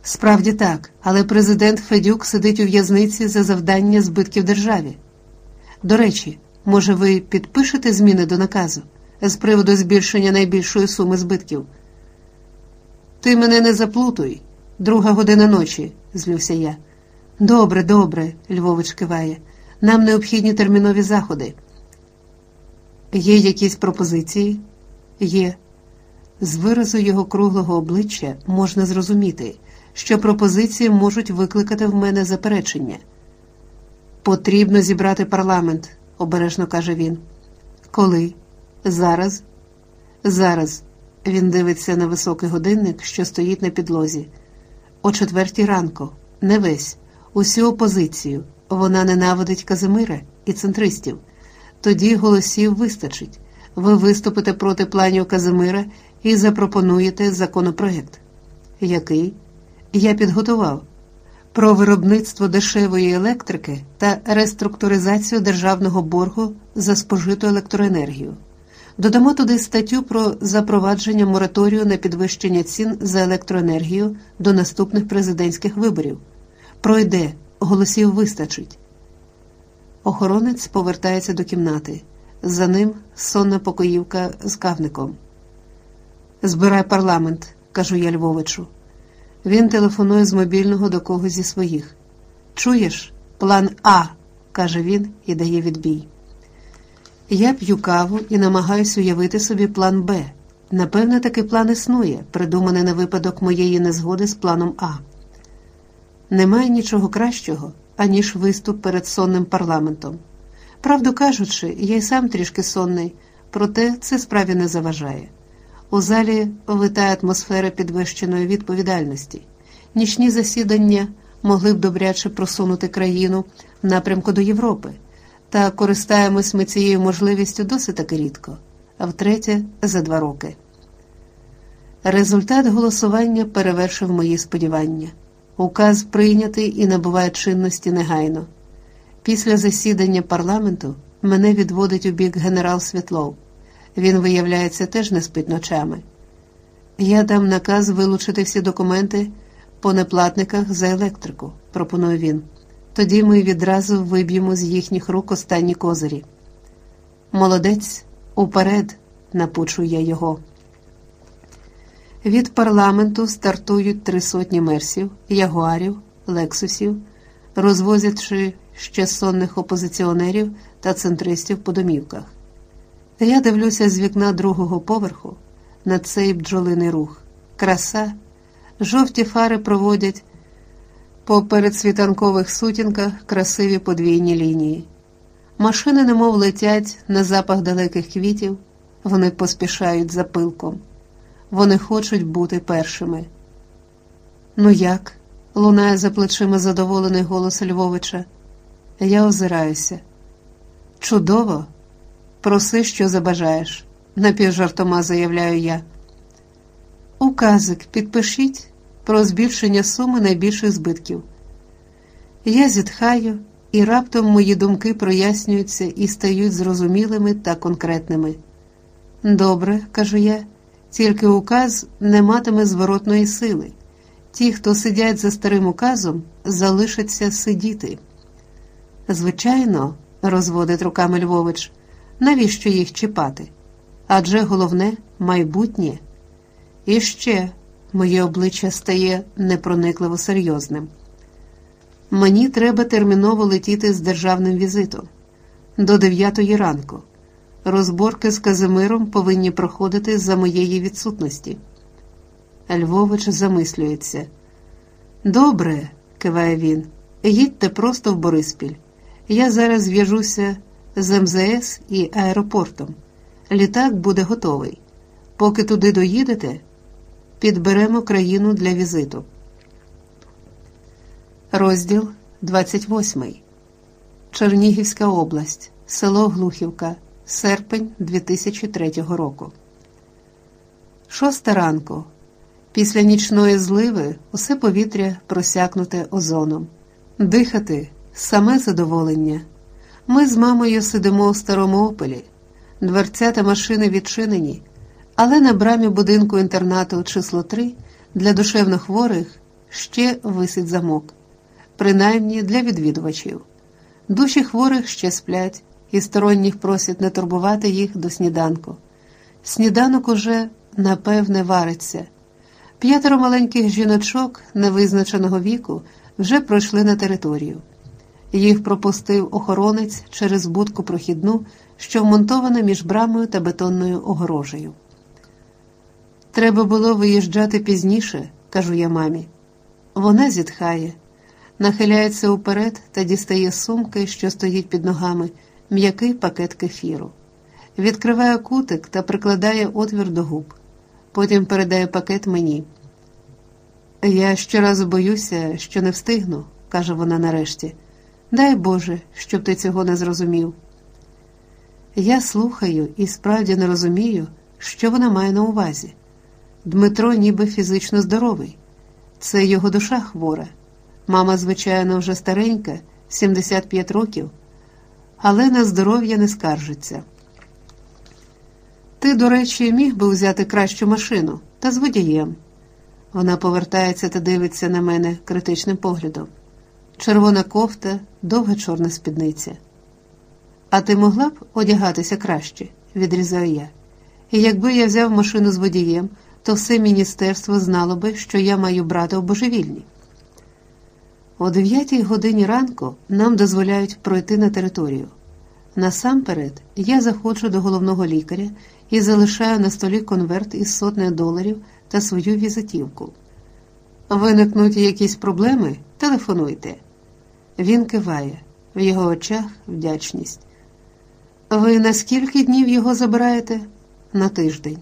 Справді так, але президент Федюк сидить у в'язниці за завдання збитків державі. До речі, може, ви підпишете зміни до наказу з приводу збільшення найбільшої суми збитків? Ти мене не заплутуй, друга година ночі, злюся я. Добре, добре, Львович киває. Нам необхідні термінові заходи. Є якісь пропозиції? Є. З виразу його круглого обличчя можна зрозуміти, що пропозиції можуть викликати в мене заперечення. Потрібно зібрати парламент, обережно каже він. Коли? Зараз? Зараз. Він дивиться на високий годинник, що стоїть на підлозі. О четвертій ранку, не весь, усю опозицію. Вона ненавидить Казимира і центристів. Тоді голосів вистачить. Ви виступите проти планів Казимира і запропонуєте законопроект. Який? Я підготував про виробництво дешевої електрики та реструктуризацію державного боргу за спожиту електроенергію. Додамо туди статтю про запровадження мораторію на підвищення цін за електроенергію до наступних президентських виборів. Пройде, голосів вистачить. Охоронець повертається до кімнати. За ним сонна покоївка з кавником. Збирай парламент, кажу я Львовичу. Він телефонує з мобільного до когось зі своїх. Чуєш? План А, каже він і дає відбій. Я п'ю каву і намагаюся уявити собі план Б. Напевне, такий план існує, придуманий на випадок моєї незгоди з планом А. Немає нічого кращого, аніж виступ перед сонним парламентом. Правду кажучи, я й сам трішки сонний, проте це справі не заважає. У залі витає атмосфера підвищеної відповідальності. Нічні засідання могли б добряче просунути країну в напрямку до Європи, та користаємось ми цією можливістю досить таки рідко, а втретє за два роки. Результат голосування перевершив мої сподівання. Указ прийнятий і набуває чинності негайно. Після засідання парламенту мене відводить у бік генерал Світлов. Він, виявляється, теж не спить ночами. Я дам наказ вилучити всі документи по неплатниках за електрику, пропонує він. Тоді ми відразу виб'ємо з їхніх рук останні козирі. Молодець, уперед, напучую я його. Від парламенту стартують три сотні мерсів, ягуарів, лексусів, розвозячи ще сонних опозиціонерів та центристів по домівках. Я дивлюся з вікна другого поверху на цей бджолиний рух. Краса, жовті фари проводять по передсвітанкових сутінках красиві подвійні лінії. Машини немов летять на запах далеких квітів, вони поспішають за пилком. Вони хочуть бути першими. Ну як? лунає за плечима задоволений голос Львовича. Я озираюся. Чудово! Проси, що забажаєш, напівжартома заявляю я. Указик підпишіть про збільшення суми найбільших збитків. Я зітхаю, і раптом мої думки прояснюються і стають зрозумілими та конкретними. Добре, кажу я, тільки указ не матиме зворотної сили. Ті, хто сидять за старим указом, залишаться сидіти. Звичайно, розводить руками Львович, навіщо їх чіпати? Адже головне майбутнє. І ще моє обличчя стає непроникливо серйозним. Мені треба терміново летіти з державним візитом до дев'ятої ранку. Розборки з Казимиром повинні проходити за моєї відсутності. Львович замислюється. Добре, киває він, їдьте просто в Бориспіль. Я зараз зв'яжуся з МЗС і аеропортом. Літак буде готовий. Поки туди доїдете, підберемо країну для візиту. Розділ 28. Чернігівська область. Село Глухівка. Серпень 2003 року. Шоста ранку. Після нічної зливи усе повітря просякнуте озоном. Дихати саме задоволення. Ми з мамою сидимо у старому опелі, дверцята машини відчинені, але на брамі будинку інтернату число 3 для душевнохворих ще висить замок, принаймні для відвідувачів. Душі хворих ще сплять, і сторонніх просять не турбувати їх до сніданку. Сніданок уже, напевне, вариться. П'ятеро маленьких жіночок невизначеного віку вже пройшли на територію. Їх пропустив охоронець через будку прохідну, що вмонтована між брамою та бетонною огорожею. Треба було виїжджати пізніше, кажу я мамі. Вона зітхає, нахиляється уперед та дістає сумки, що стоїть під ногами, м'який пакет кефіру. Відкриває кутик та прикладає отвір до губ. Потім передає пакет мені. Я щоразу боюся, що не встигну, каже вона нарешті. Дай Боже, щоб ти цього не зрозумів. Я слухаю і справді не розумію, що вона має на увазі. Дмитро ніби фізично здоровий, це його душа хвора. Мама, звичайно, вже старенька, 75 років, але на здоров'я не скаржиться. Ти, до речі, міг би взяти кращу машину та з водієм. Вона повертається та дивиться на мене критичним поглядом. Червона кофта, довга чорна спідниця. А ти могла б одягатися краще, відрізаю я. І якби я взяв машину з водієм, то все міністерство знало би, що я маю брата в божевільні. О дев'ятій годині ранку нам дозволяють пройти на територію. Насамперед, я заходжу до головного лікаря і залишаю на столі конверт із сотнею доларів та свою візитівку. Виникнуть якісь проблеми, телефонуйте. Він киває, в його очах вдячність. Ви на скільки днів його забираєте? На тиждень.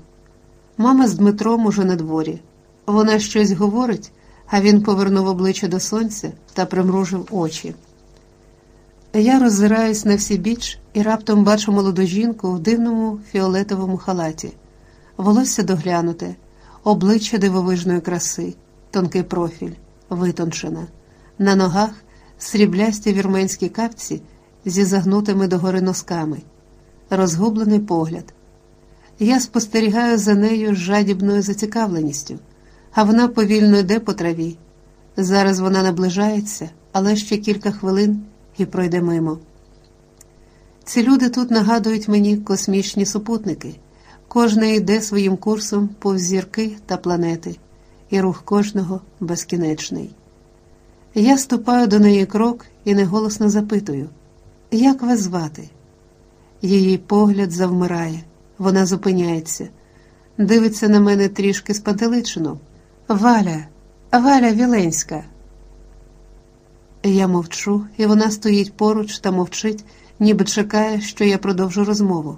Мама з Дмитром уже на дворі. Вона щось говорить, а він повернув обличчя до сонця та примружив очі. Я роззираюсь на всі біч і раптом бачу молоду жінку в дивному фіолетовому халаті, волосся доглянуте, обличчя дивовижної краси, тонкий профіль, витончена, на ногах сріблясті вірменські капці зі загнутими догори носками, розгублений погляд. Я спостерігаю за нею з жадібною зацікавленістю, а вона повільно йде по траві. Зараз вона наближається, але ще кілька хвилин і пройде мимо. Ці люди тут нагадують мені космічні супутники, кожний йде своїм курсом повз зірки та планети, і рух кожного безкінечний. Я ступаю до неї крок і неголосно запитую, як вас звати? Її погляд завмирає, вона зупиняється, дивиться на мене трішки спантеличено. Валя, Валя Віленська. Я мовчу, і вона стоїть поруч та мовчить, ніби чекає, що я продовжу розмову.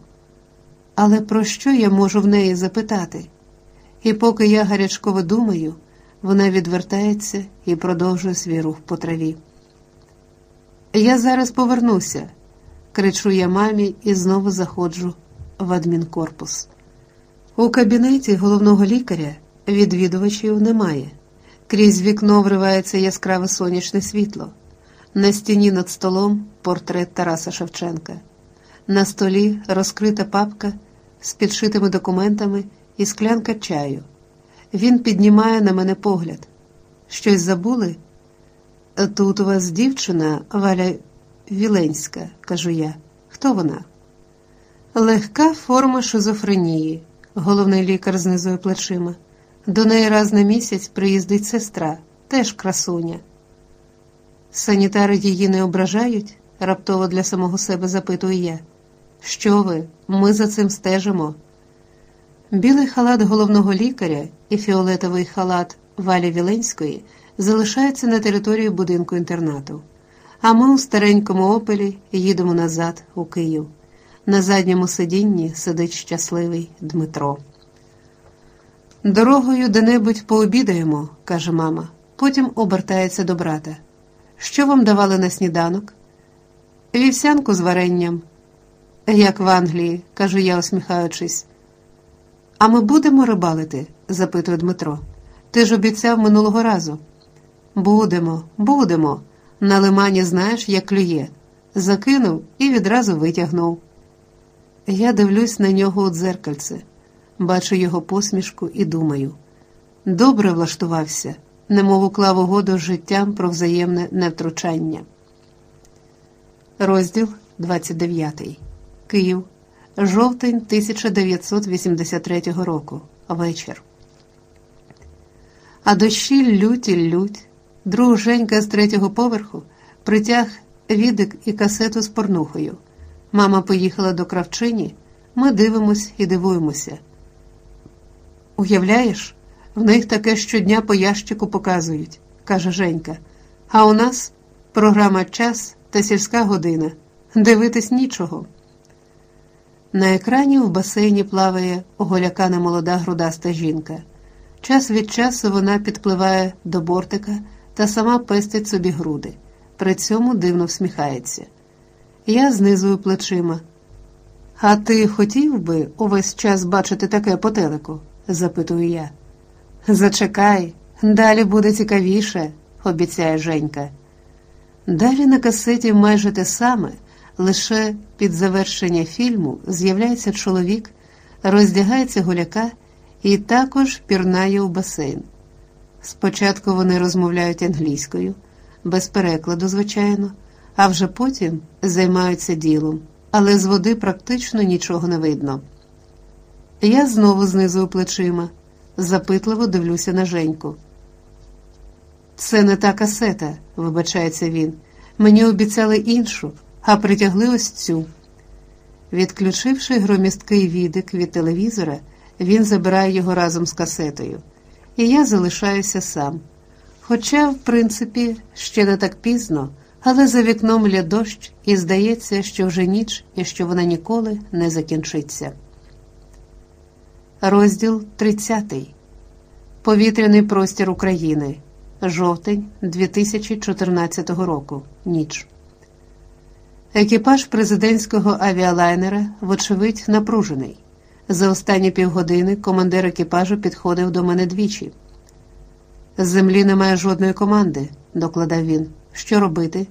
Але про що я можу в неї запитати? І поки я гарячково думаю, вона відвертається і продовжує свій рух по траві. Я зараз повернуся, кричу я мамі і знову заходжу в адмінкорпус. У кабінеті головного лікаря відвідувачів немає. Крізь вікно вривається яскраве сонячне світло. На стіні над столом портрет Тараса Шевченка. На столі розкрита папка з підшитими документами і склянка чаю. Він піднімає на мене погляд. Щось забули? Тут у вас дівчина Валя Віленська, кажу я. Хто вона? Легка форма шизофренії, головний лікар знизує плечима. До неї раз на місяць приїздить сестра, теж красуня. Санітари її не ображають? раптово для самого себе запитую я. Що ви? Ми за цим стежимо. Білий халат головного лікаря і фіолетовий халат Валі Віленської залишаються на території будинку інтернату, а ми у старенькому опелі їдемо назад у Київ. На задньому сидінні сидить щасливий Дмитро. Дорогою де-небудь пообідаємо, каже мама, потім обертається до брата. Що вам давали на сніданок? Вівсянку з варенням, як в Англії, кажу я, усміхаючись. А ми будемо рибалити? запитує Дмитро. Ти ж обіцяв минулого разу. Будемо, будемо. На лимані знаєш, як клює. Закинув і відразу витягнув. Я дивлюсь на нього у дзеркальце, бачу його посмішку і думаю. Добре влаштувався, немов уклав угоду з життям про взаємне невтручання. Розділ 29. Київ. Жовтень 1983 року. Вечір. А дощі лють і лють. Друг Женька з третього поверху притяг відик і касету з порнухою. Мама поїхала до кравчині, ми дивимось і дивуємося. Уявляєш, в них таке щодня по ящику показують, каже Женька. А у нас програма час та сільська година. Дивитись нічого. На екрані в басейні плаває оголякана молода грудаста жінка. Час від часу вона підпливає до бортика та сама пестить собі груди, при цьому дивно всміхається. Я знизую плечима. А ти хотів би увесь час бачити таке по телеку? запитую я. Зачекай, далі буде цікавіше, обіцяє Женька. Далі на касеті майже те саме, лише під завершення фільму з'являється чоловік, роздягається гуляка і також пірнає у басейн. Спочатку вони розмовляють англійською, без перекладу, звичайно, а вже потім займаються ділом, але з води практично нічого не видно. Я знову знизую плечима, запитливо дивлюся на Женьку. Це не та касета, вибачається він. Мені обіцяли іншу, а притягли ось цю. Відключивши громісткий відик від телевізора, він забирає його разом з касетою, і я залишаюся сам. Хоча, в принципі, ще не так пізно, але за вікном ля дощ, і здається, що вже ніч і що вона ніколи не закінчиться. Розділ 30. Повітряний простір України. Жовтень 2014 року. Ніч. Екіпаж президентського авіалайнера, вочевидь, напружений. За останні півгодини командир екіпажу підходив до мене двічі. З землі немає жодної команди, докладав він. Що робити?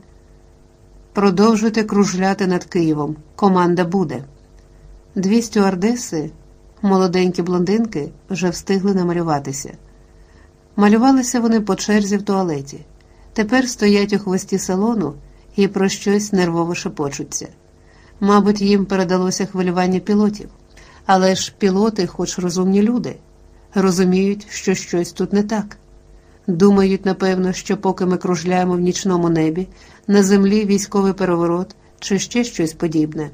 Продовжуйте кружляти над Києвом. Команда буде. Дві стюардеси, молоденькі блондинки, вже встигли намалюватися. Малювалися вони по черзі в туалеті. Тепер стоять у хвості салону і про щось нервово шепочуться. Мабуть, їм передалося хвилювання пілотів, але ж пілоти, хоч розумні люди, розуміють, що щось тут не так. Думають, напевно, що поки ми кружляємо в нічному небі, на землі військовий переворот чи ще щось подібне.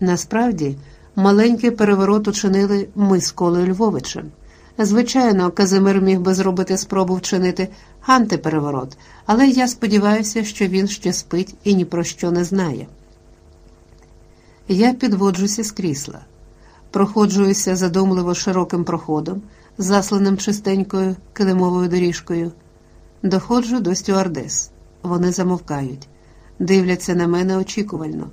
Насправді, маленький переворот учинили ми з Колею Львовичем. Звичайно, Казимир міг би зробити спробу вчинити антипереворот, але я сподіваюся, що він ще спить і ні про що не знає. Я підводжуся з крісла, проходжуюся задумливо широким проходом, засланим чистенькою килимовою доріжкою, доходжу до стюардес. Вони замовкають, дивляться на мене очікувально.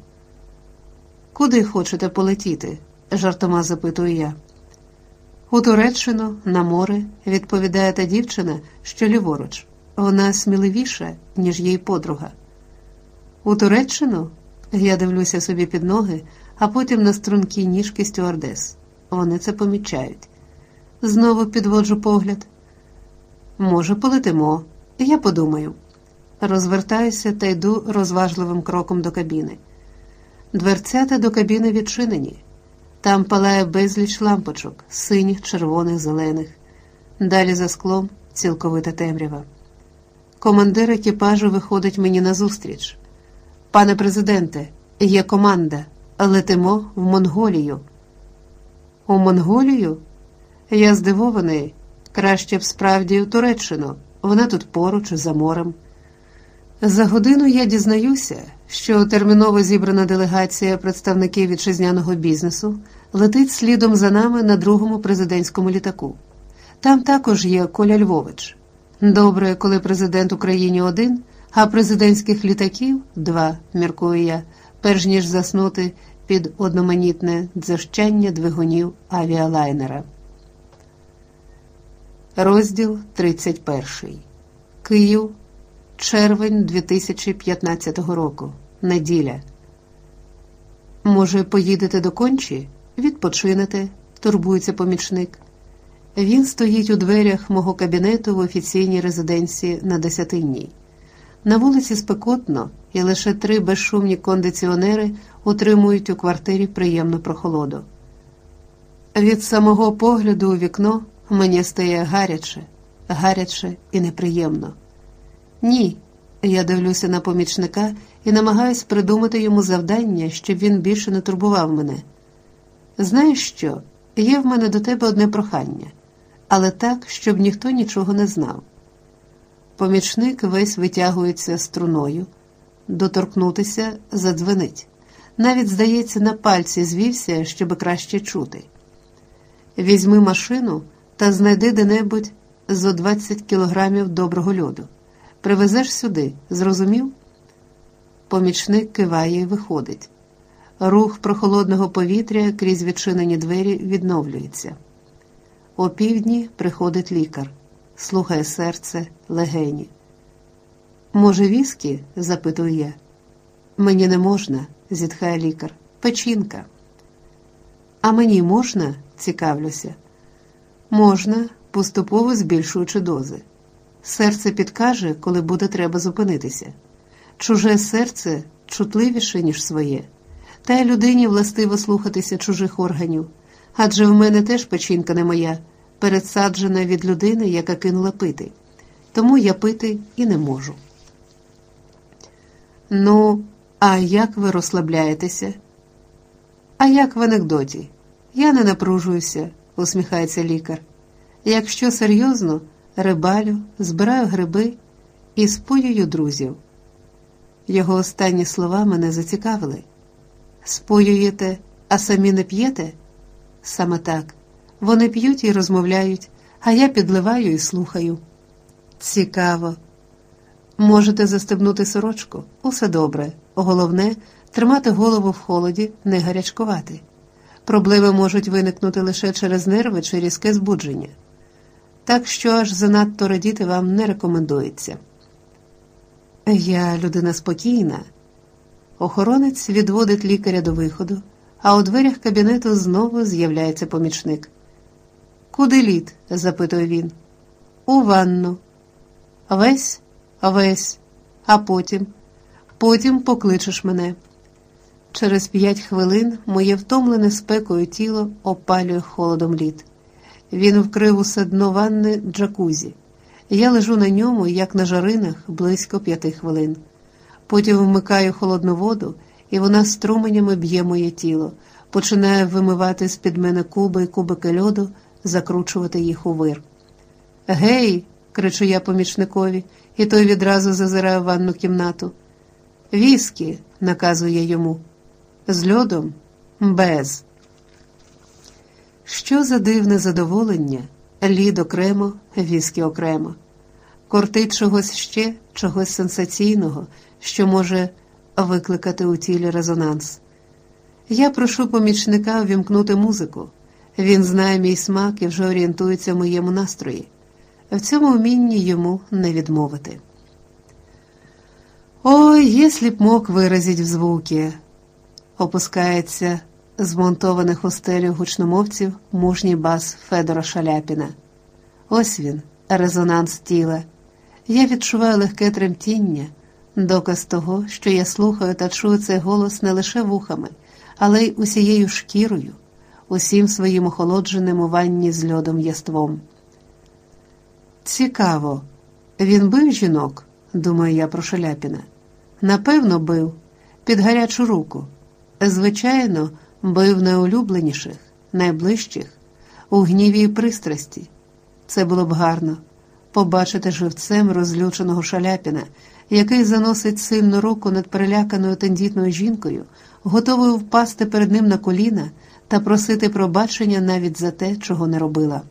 Куди хочете полетіти? жартома запитую я. У Туреччину, на море, відповідає та дівчина, що ліворуч. Вона сміливіша, ніж їй подруга. У Туреччину я дивлюся собі під ноги, а потім на стрункі ніжки стюардес. Вони це помічають. Знову підводжу погляд. Може, полетимо, я подумаю. Розвертаюся та йду розважливим кроком до кабіни. Дверцята до кабіни відчинені. Там палає безліч лампочок, синіх, червоних, зелених. Далі за склом цілковита темрява. Командир екіпажу виходить мені назустріч. Пане президенте, є команда. Летимо в Монголію. У Монголію? Я здивований. Краще б справді у Туреччину. Вона тут поруч, за морем. За годину я дізнаюся, що терміново зібрана делегація представників вітчизняного бізнесу летить слідом за нами на другому президентському літаку. Там також є Коля Львович. Добре, коли президент Україні один, а президентських літаків два, міркую я, перш ніж заснути під одноманітне дзижчання двигунів авіалайнера. Розділ 31. Київ. Червень 2015 року. Неділя. Може, поїдете до кончі? Відпочинете, турбується помічник. Він стоїть у дверях мого кабінету в офіційній резиденції на Десятинній. На вулиці спекотно, і лише три безшумні кондиціонери утримують у квартирі приємну прохолоду. Від самого погляду у вікно мені стає гаряче, гаряче і неприємно. Ні, я дивлюся на помічника і намагаюсь придумати йому завдання, щоб він більше не турбував мене. Знаєш що? Є в мене до тебе одне прохання, але так, щоб ніхто нічого не знав. Помічник весь витягується струною, доторкнутися задзвенить. Навіть, здається, на пальці звівся, щоб краще чути. Візьми машину та знайди де-небудь зо 20 кілограмів доброго льоду. Привезеш сюди, зрозумів? Помічник киває і виходить. Рух прохолодного повітря крізь відчинені двері відновлюється. О півдні приходить лікар, слухає серце, легені. Може, віскі? запитую я. Мені не можна, зітхає лікар. Печінка. А мені можна? цікавлюся. Можна, поступово збільшуючи дози. Серце підкаже, коли буде треба зупинитися. Чуже серце чутливіше, ніж своє, та й людині властиво слухатися чужих органів, адже в мене теж печінка не моя, передсаджена від людини, яка кинула пити, тому я пити і не можу. Ну, а як ви розслабляєтеся? А як в анекдоті? Я не напружуюся, усміхається лікар. Якщо серйозно, рибалю, збираю гриби і споюю друзів. Його останні слова мене зацікавили. Споюєте, а самі не п'єте? Саме так. Вони п'ють і розмовляють, а я підливаю і слухаю. Цікаво. Можете застебнути сорочку, усе добре. Головне тримати голову в холоді, не гарячкувати. Проблеми можуть виникнути лише через нерви чи різке збудження. Так що аж занадто радіти вам не рекомендується. Я людина спокійна. Охоронець відводить лікаря до виходу, а у дверях кабінету знову з'являється помічник. Куди лід? запитує він. У ванну. Весь, весь, а потім, потім покличеш мене. Через п'ять хвилин моє втомлене спекою тіло опалює холодом лід. Він вкрив усе дно ванни джакузі. Я лежу на ньому, як на жаринах, близько п'яти хвилин. Потім вмикаю холодну воду, і вона струменями б'є моє тіло, починає вимивати з-під мене куби і кубики льоду, закручувати їх у вир. Гей, кричу я помічникові, і той відразу зазирає в ванну кімнату. Віскі, наказує йому. З льодом без. Що за дивне задоволення, лід окремо, віскі окремо, кортить чогось ще, чогось сенсаційного, що може викликати у тілі резонанс. Я прошу помічника вімкнути музику. Він знає мій смак і вже орієнтується в моєму настрої. В цьому вмінні йому не відмовити. Ой, если б мог виразить в звуки, опускається змонтованих у стелю гучномовців мужній бас Федора Шаляпіна. Ось він, резонанс тіла. Я відчуваю легке тремтіння, доказ того, що я слухаю та чую цей голос не лише вухами, але й усією шкірою, усім своїм охолодженим у ванні з льодом яством. Цікаво, він бив жінок, думаю я про Шаляпіна. Напевно, бив, під гарячу руку. Звичайно, бив найулюбленіших, найближчих, у гніві і пристрасті. Це було б гарно, побачити живцем розлюченого шаляпіна, який заносить сильну руку над переляканою тендітною жінкою, готовою впасти перед ним на коліна та просити пробачення навіть за те, чого не робила.